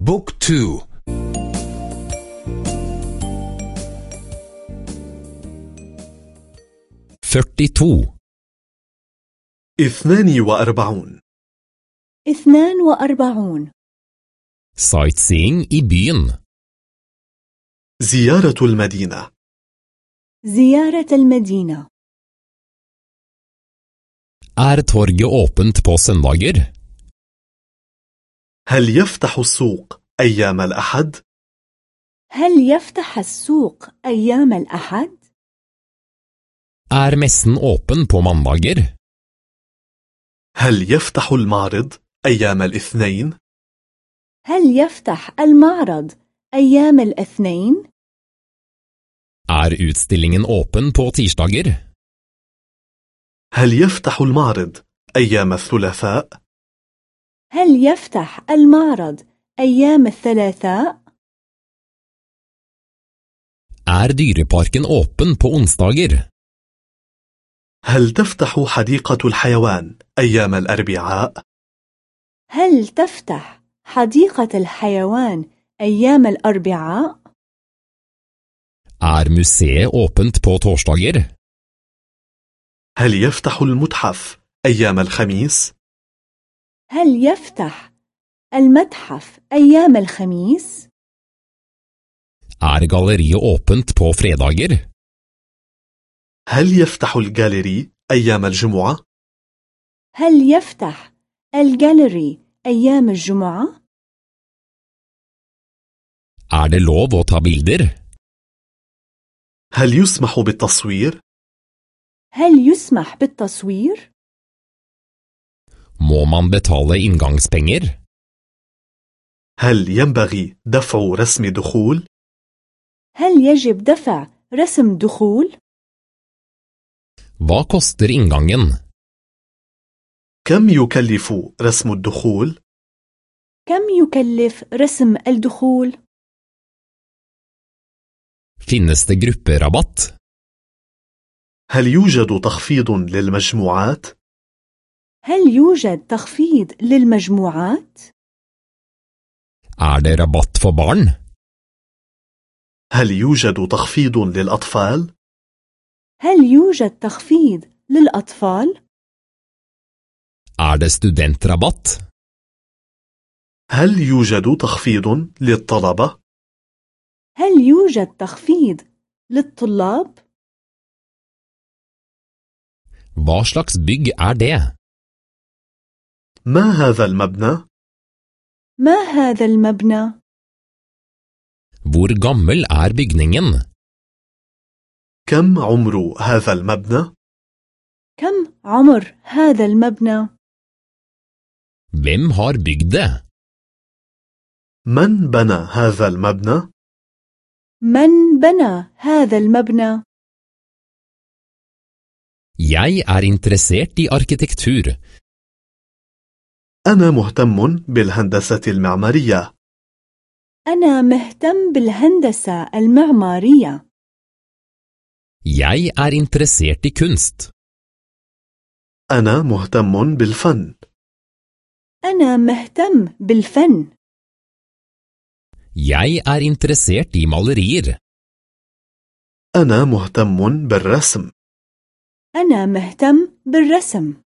Book two. To. اثنان وأربعون. اثنان وأربعون. Sightseeing i byen. زيارة المدينة. زيارة المدينة. Er torget åpent på søndager? هل يفتح السوق أيام الأحد؟ هل يفتح السوق أيام الأحد؟ Er messen åpen på mandager? هل يفتح المعرض أيام الاثنين؟ هل يفتح المعرض أيام الاثنين؟ Er utstillingen åpen på tirsdager? هل يفتح المعرض أيام الثلاثاء؟ هل يفتح المعرض أيام الثلاثاء؟ Er dyreparken åpen på onsdager? هل تفتح حديقة الحيوان أيام الأربعاء؟ هل تفتح حديقة الحيوان أيام الأربعاء؟ Er museet åpent på torsdager? هل يفتح المتحف أيام الخميس؟ هل يفتح المتحف أيام الخميس؟ Er galleriet åpent på fredager? هل يفتح الجاليري أيام الجمعة؟ هل يفتح الجاليري أيام الجمعة؟ Er det lov å ta bilder? هل يسمح بالتصوير؟ هل يسمح بالتصوير؟ Må man betale inngangspenger? هل ينبغي دفع رسم دخول؟ هل يجب دفع رسم دخول؟ Hva koster inngangen? كم يكلف رسم الدخول؟ كم يكلف رسم الدخول؟ Finnes det grupperabatt? هل يوجد تخفيض للمجموعات؟ هل يوجد تخفيض للمجموعات؟ Er det rabatt for barn? هل يوجد تخفيض للأطفال؟ هل يوجد تخفيض للأطفال؟ Er det studentrabatt? هل يوجد تخفيض للطلبة؟ هل يوجد تخفيض للطلاب؟ Hva slags bygg er det? ما هذا المبنى؟ ما هذا المبنى؟ Hvor gammel er bygningen? كم عمر هذا المبنى؟ كم عمر هذا المبنى؟ Hvem har bygd det? من بنى هذا المبنى؟ من بنى هذا المبنى؟ Jeg er interessert i arkitektur. أنا مهتم بالهندسة المعمارية. أنا مهتم بالهندسة المعمارية. Jeg er interessert i kunst. أنا مهتم بالفن. أنا مهتم بالفن. Jeg er interessert i malerier. أنا مهتم بالرسم. أنا مهتم بالرسم.